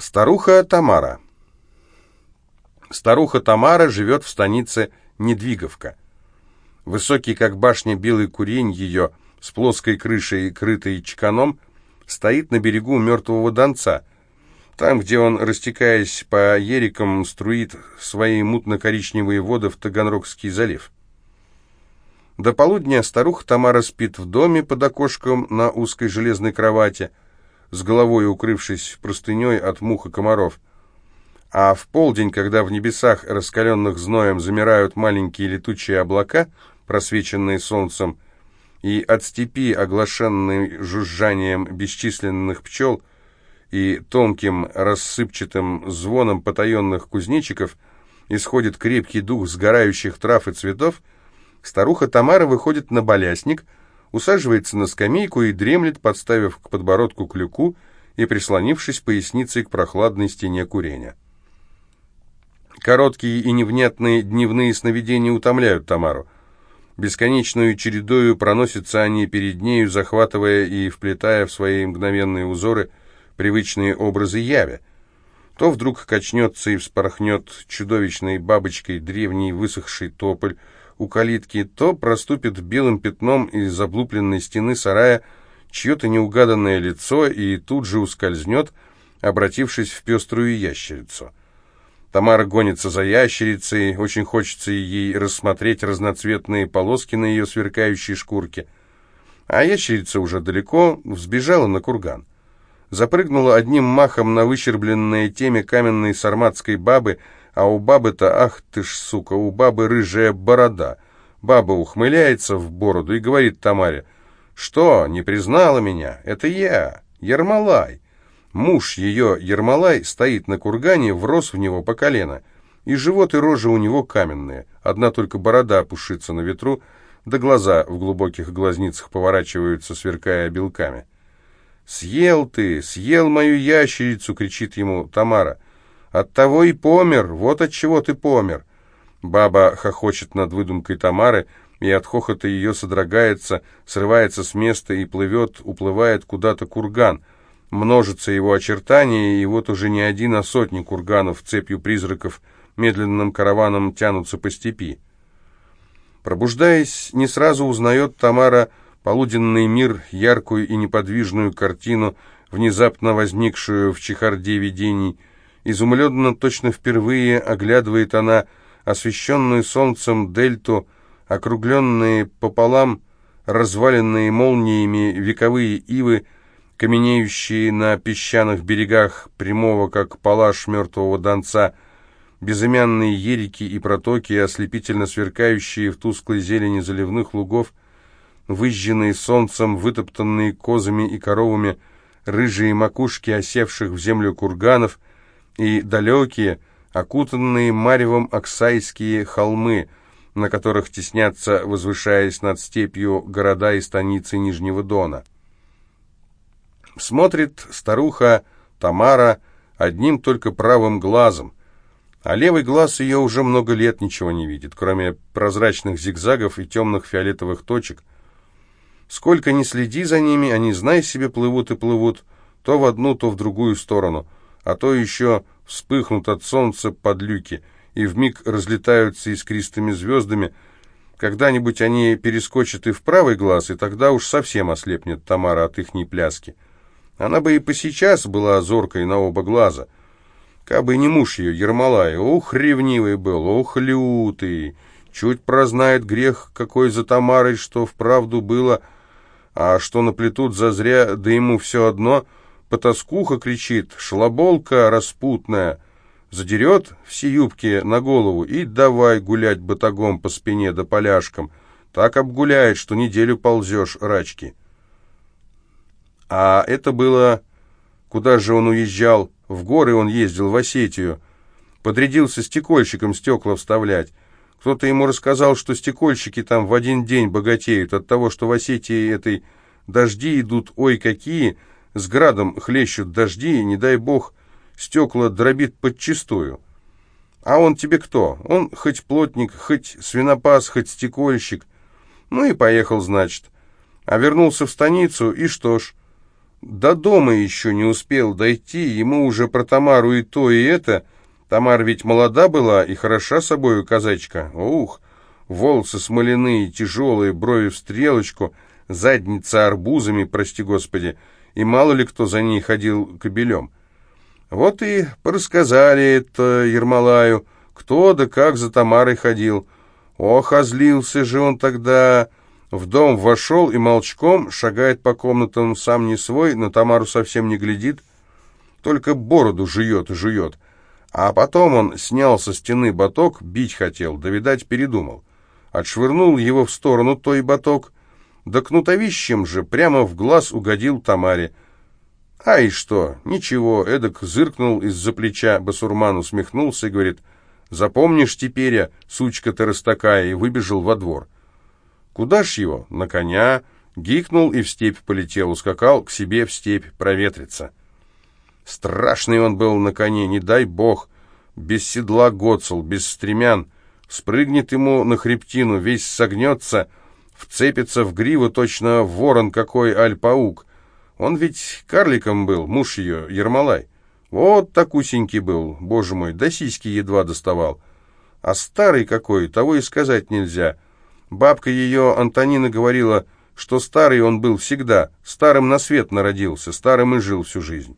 Старуха Тамара. Старуха Тамара живет в станице Недвиговка. Высокий, как башня, белый курень ее, с плоской крышей, крытой чеканом, стоит на берегу мертвого донца, там, где он, растекаясь по ерикам, струит свои мутно-коричневые воды в Таганрогский залив. До полудня старуха Тамара спит в доме под окошком на узкой железной кровати, с головой укрывшись простыней от мух и комаров. А в полдень, когда в небесах, раскаленных зноем, замирают маленькие летучие облака, просвеченные солнцем, и от степи, оглашенной жужжанием бесчисленных пчел, и тонким рассыпчатым звоном потаенных кузнечиков исходит крепкий дух сгорающих трав и цветов, старуха Тамара выходит на балясник — усаживается на скамейку и дремлет, подставив к подбородку клюку и прислонившись поясницей к прохладной стене курения. Короткие и невнятные дневные сновидения утомляют Тамару. Бесконечную чередою проносятся они перед нею, захватывая и вплетая в свои мгновенные узоры привычные образы яви. То вдруг качнется и вспорхнет чудовищной бабочкой древний высохший тополь, у калитки, то проступит белым пятном из облупленной стены сарая чье-то неугаданное лицо и тут же ускользнет, обратившись в пеструю ящерицу. Тамара гонится за ящерицей, очень хочется ей рассмотреть разноцветные полоски на ее сверкающей шкурке. А ящерица уже далеко взбежала на курган. Запрыгнула одним махом на выщербленное теме каменной сарматской бабы, а у бабы-то, ах ты ж, сука, у бабы рыжая борода. Баба ухмыляется в бороду и говорит Тамаре, «Что, не признала меня? Это я, Ермолай». Муж ее, Ермолай, стоит на кургане, врос в него по колено, и живот и рожа у него каменные, одна только борода пушится на ветру, да глаза в глубоких глазницах поворачиваются, сверкая белками. «Съел ты, съел мою ящерицу!» — кричит ему Тамара — от того и помер, вот от чего ты помер. Баба хохочет над выдумкой Тамары, и от хохота ее содрогается, срывается с места и плывет, уплывает куда-то курган. Множится его очертания, и вот уже не один, а сотни курганов цепью призраков медленным караваном тянутся по степи. Пробуждаясь, не сразу узнает Тамара полуденный мир, яркую и неподвижную картину, внезапно возникшую в чехарде видений – Изумленно, точно впервые, оглядывает она освещенную солнцем дельту, округленные пополам, разваленные молниями вековые ивы, каменеющие на песчаных берегах прямого, как палаш мертвого донца, безымянные ерики и протоки, ослепительно сверкающие в тусклой зелени заливных лугов, выжженные солнцем, вытоптанные козами и коровами, рыжие макушки осевших в землю курганов — и далекие, окутанные маревом оксайские холмы, на которых теснятся, возвышаясь над степью, города и станицы Нижнего Дона. Смотрит старуха Тамара одним только правым глазом, а левый глаз ее уже много лет ничего не видит, кроме прозрачных зигзагов и темных фиолетовых точек. Сколько ни следи за ними, они, знай себе, плывут и плывут, то в одну, то в другую сторону — а то еще вспыхнут от солнца подлюки и вмиг разлетаются искристыми звездами. Когда-нибудь они перескочат и в правый глаз, и тогда уж совсем ослепнет Тамара от ихней пляски. Она бы и посейчас была озоркой на оба глаза. Кабы не муж ее, Ермолай, ух, ревнивый был, ух, лютый, чуть прознает грех какой за Тамарой, что вправду было, а что наплетут зазря, да ему все одно — потаскуха кричит, шлаболка распутная, задерет все юбки на голову и давай гулять батагом по спине да поляшкам. Так обгуляет, что неделю ползешь рачки. А это было... Куда же он уезжал? В горы он ездил, в Осетию. Подрядился стекольщиком стекла вставлять. Кто-то ему рассказал, что стекольщики там в один день богатеют от того, что в Осетии этой дожди идут ой какие, с градом хлещут дожди, и, не дай бог, стекла дробит подчистую. А он тебе кто? Он хоть плотник, хоть свинопас, хоть стекольщик. Ну и поехал, значит. А вернулся в станицу, и что ж? До дома еще не успел дойти, ему уже про Тамару и то, и это. Тамара ведь молода была и хороша собою казачка. Ух, волосы смоляные, тяжелые, брови в стрелочку, задница арбузами, прости господи, и мало ли кто за ней ходил кобелем. Вот и порассказали это Ермолаю, кто да как за Тамарой ходил. Ох, озлился же он тогда... В дом вошел и молчком шагает по комнатам, сам не свой, на Тамару совсем не глядит, только бороду жует и жует. А потом он снял со стены баток, бить хотел, да, видать, передумал. Отшвырнул его в сторону той баток, да кнутовищем же прямо в глаз угодил Тамаре. А и что? Ничего, эдак зыркнул из-за плеча, басурман усмехнулся и говорит, «Запомнишь теперь, сучка ты раз такая», и выбежал во двор. Куда ж его? На коня. Гикнул и в степь полетел, ускакал к себе в степь проветриться. Страшный он был на коне, не дай бог. Без седла гоцел, без стремян. Спрыгнет ему на хребтину, весь согнется, вцепится в гриву точно ворон какой аль-паук. Он ведь карликом был, муж ее, Ермолай. Вот такусенький был, боже мой, до сиськи едва доставал. А старый какой, того и сказать нельзя — Бабка ее, Антонина, говорила, что старый он был всегда, старым на свет народился, старым и жил всю жизнь.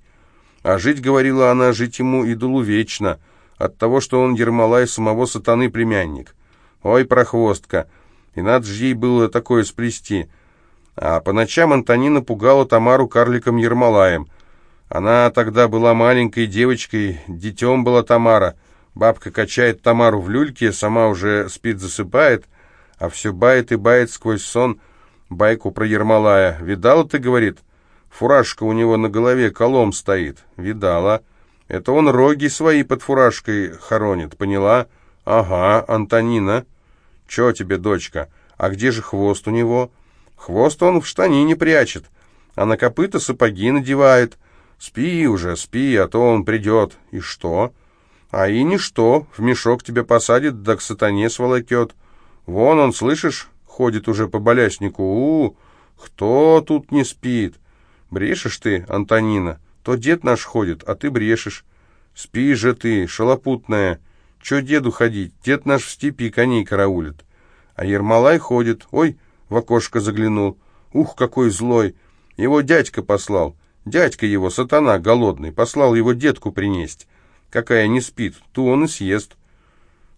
А жить, говорила она, жить ему идолу вечно, от того, что он Ермолай самого сатаны племянник. Ой, прохвостка, и надо же ей было такое сплести. А по ночам Антонина пугала Тамару карликом Ермолаем. Она тогда была маленькой девочкой, детем была Тамара. Бабка качает Тамару в люльке, сама уже спит-засыпает, а все бает и бает сквозь сон байку про Ермолая. «Видала ты, — говорит, — фуражка у него на голове колом стоит?» «Видала. Это он роги свои под фуражкой хоронит, поняла?» «Ага, Антонина». «Че тебе, дочка? А где же хвост у него?» «Хвост он в штанине прячет, а на копыта сапоги надевает. Спи уже, спи, а то он придет. И что?» «А и ничто, в мешок тебе посадит, да к сатане сволокет». Вон он, слышишь, ходит уже по баляснику. У, -у кто тут не спит? Брешешь ты, Антонина. То дед наш ходит, а ты брешешь. Спи же ты, шалопутная. Че деду ходить? Дед наш в степи коней караулит. А Ермолай ходит. Ой, в окошко заглянул. Ух, какой злой. Его дядька послал. Дядька его, сатана, голодный, послал его детку принесть. Какая не спит, ту он и съест.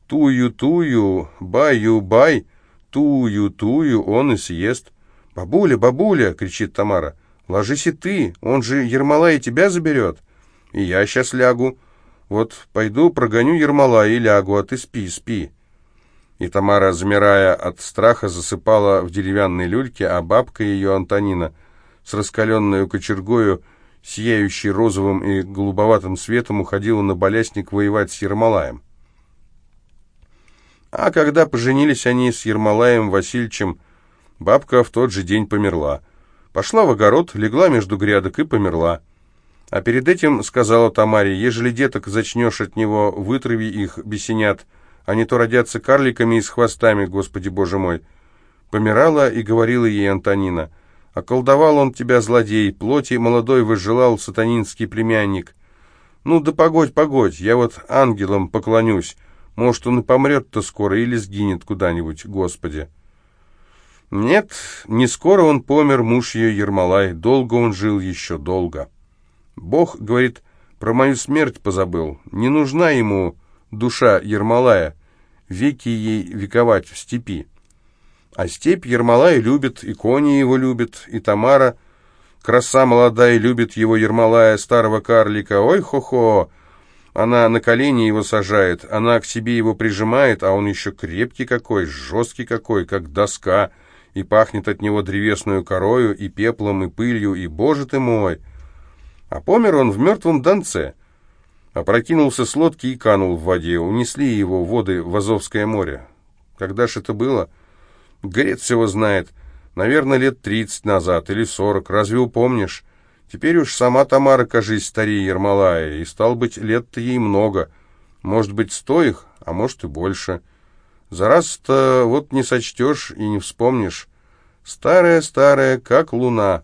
Тую-тую, баю-бай, тую-тую он и съест. «Бабуля, бабуля!» — кричит Тамара. «Ложись и ты, он же Ермолай тебя заберет». «И я сейчас лягу. Вот пойду прогоню Ермолая и лягу, а ты спи, спи». И Тамара, замирая от страха, засыпала в деревянной люльке, а бабка ее, Антонина, с раскаленной кочергою, сияющей розовым и голубоватым светом, уходила на балясник воевать с Ермолаем. А когда поженились они с Ермолаем Васильевичем, бабка в тот же день померла. Пошла в огород, легла между грядок и померла. А перед этим сказала Тамаре, ежели деток зачнешь от него, вытрави их, бесенят, не то родятся карликами и с хвостами, Господи Боже мой. Помирала и говорила ей Антонина, околдовал он тебя, злодей, плоти молодой возжелал сатанинский племянник. Ну да погодь, погодь, я вот ангелам поклонюсь, может, он и помрет-то скоро или сгинет куда-нибудь, Господи. Нет, не скоро он помер, муж ее Ермолай, долго он жил еще, долго. Бог, говорит, про мою смерть позабыл, не нужна ему душа Ермолая, веки ей вековать в степи. А степь Ермолай любит, и кони его любят, и Тамара, краса молодая, любит его Ермолая, старого карлика. Ой, хо-хо! Она на колени его сажает, она к себе его прижимает, а он еще крепкий какой, жесткий какой, как доска, и пахнет от него древесную корою, и пеплом, и пылью, и, боже ты мой! А помер он в мертвом донце. Опрокинулся с лодки и канул в воде, унесли его воды в Азовское море. Когда ж это было? Грец его знает. Наверное, лет тридцать назад или сорок, разве упомнишь? Теперь уж сама Тамара, кажись, старее Ермолая, и, стал быть, лет-то ей много. Может быть, сто их, а может и больше. За раз-то вот не сочтешь и не вспомнишь. Старая-старая, как луна.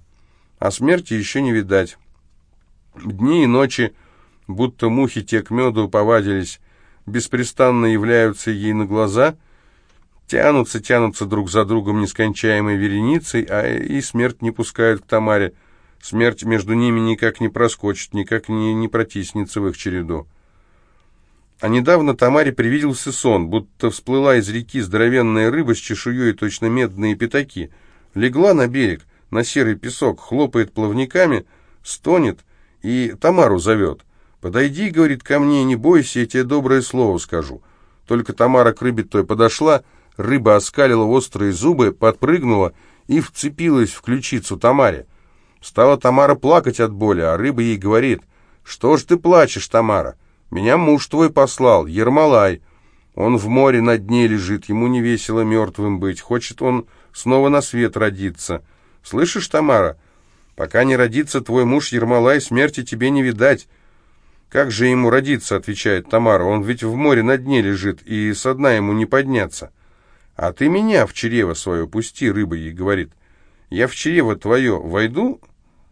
а смерти еще не видать. Дни и ночи, будто мухи те к меду повадились, беспрестанно являются ей на глаза, тянутся, тянутся друг за другом нескончаемой вереницей, а и смерть не пускают к Тамаре. Смерть между ними никак не проскочит, никак не, не протиснется в их череду. А недавно Тамаре привиделся сон, будто всплыла из реки здоровенная рыба с чешуей, точно медные пятаки. Легла на берег, на серый песок, хлопает плавниками, стонет и Тамару зовет. «Подойди, — говорит, — ко мне, не бойся, я тебе доброе слово скажу». Только Тамара к рыбе той подошла, рыба оскалила острые зубы, подпрыгнула и вцепилась в ключицу Тамаре. Стала Тамара плакать от боли, а рыба ей говорит, «Что ж ты плачешь, Тамара? Меня муж твой послал, Ермолай. Он в море на дне лежит, ему не весело мертвым быть, хочет он снова на свет родиться. Слышишь, Тамара, пока не родится твой муж Ермолай, смерти тебе не видать». «Как же ему родиться?» — отвечает Тамара. «Он ведь в море на дне лежит, и со дна ему не подняться». «А ты меня в чрево свое пусти», — рыба ей говорит. «Я в чрево твое войду,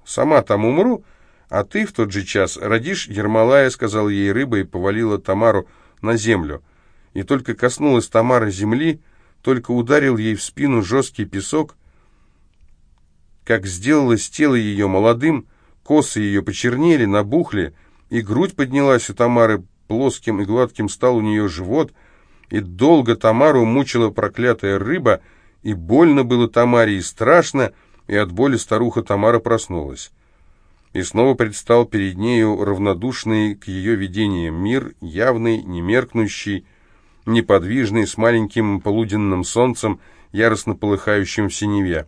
сама там умру, а ты в тот же час родишь Ермолая», — сказал ей рыба и повалила Тамару на землю. И только коснулась Тамара земли, только ударил ей в спину жесткий песок, как сделалось тело ее молодым, косы ее почернели, набухли, и грудь поднялась у Тамары, плоским и гладким стал у нее живот, и долго Тамару мучила проклятая рыба, и больно было Тамаре, и страшно, и от боли старуха Тамара проснулась. И снова предстал перед нею равнодушный к ее видениям мир, явный, немеркнущий, неподвижный, с маленьким полуденным солнцем, яростно полыхающим в синеве.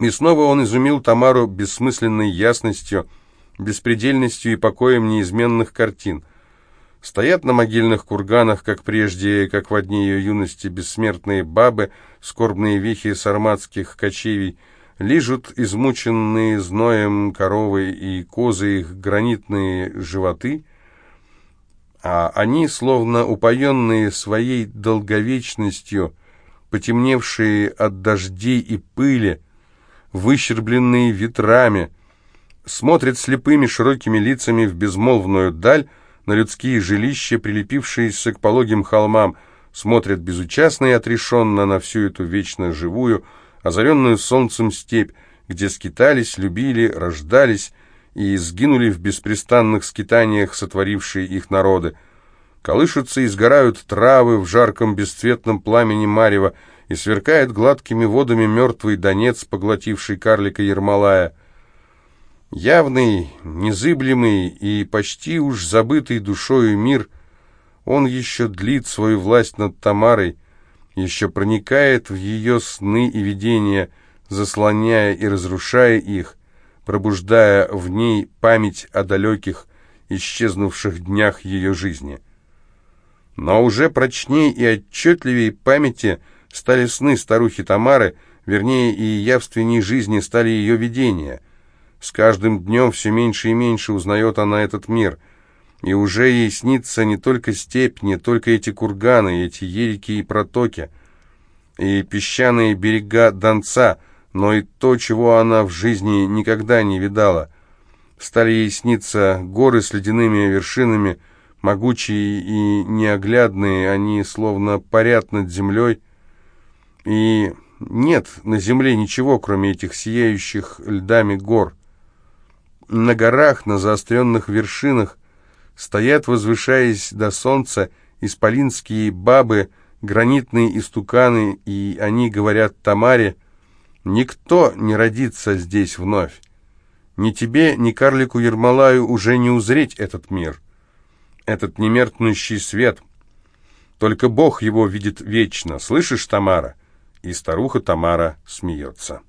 И снова он изумил Тамару бессмысленной ясностью, беспредельностью и покоем неизменных картин. Стоят на могильных курганах, как прежде, как в дни ее юности, бессмертные бабы, скорбные вехи сарматских кочевий, лижут измученные зноем коровы и козы их гранитные животы, а они, словно упоенные своей долговечностью, потемневшие от дождей и пыли, выщербленные ветрами, смотрят слепыми широкими лицами в безмолвную даль на людские жилища, прилепившиеся к пологим холмам, смотрят безучастно и отрешенно на всю эту вечно живую, озаренную солнцем степь, где скитались, любили, рождались и сгинули в беспрестанных скитаниях сотворившие их народы. Колышутся и сгорают травы в жарком бесцветном пламени марева, и сверкает гладкими водами мертвый донец, поглотивший карлика Ермолая — Явный, незыблемый и почти уж забытый душою мир, он еще длит свою власть над Тамарой, еще проникает в ее сны и видения, заслоняя и разрушая их, пробуждая в ней память о далеких, исчезнувших днях ее жизни. Но уже прочнее и отчетливее памяти стали сны старухи Тамары, вернее и явственней жизни стали ее видения — с каждым днем все меньше и меньше узнает она этот мир. И уже ей снится не только степь, не только эти курганы, эти ерики и протоки, и песчаные берега Донца, но и то, чего она в жизни никогда не видала. Стали ей сниться горы с ледяными вершинами, могучие и неоглядные, они словно парят над землей, и нет на земле ничего, кроме этих сияющих льдами гор. На горах, на заостренных вершинах стоят, возвышаясь до солнца, исполинские бабы, гранитные истуканы, и они говорят Тамаре, «Никто не родится здесь вновь. Ни тебе, ни карлику Ермолаю уже не узреть этот мир, этот немеркнущий свет. Только Бог его видит вечно. Слышишь, Тамара?» И старуха Тамара смеется.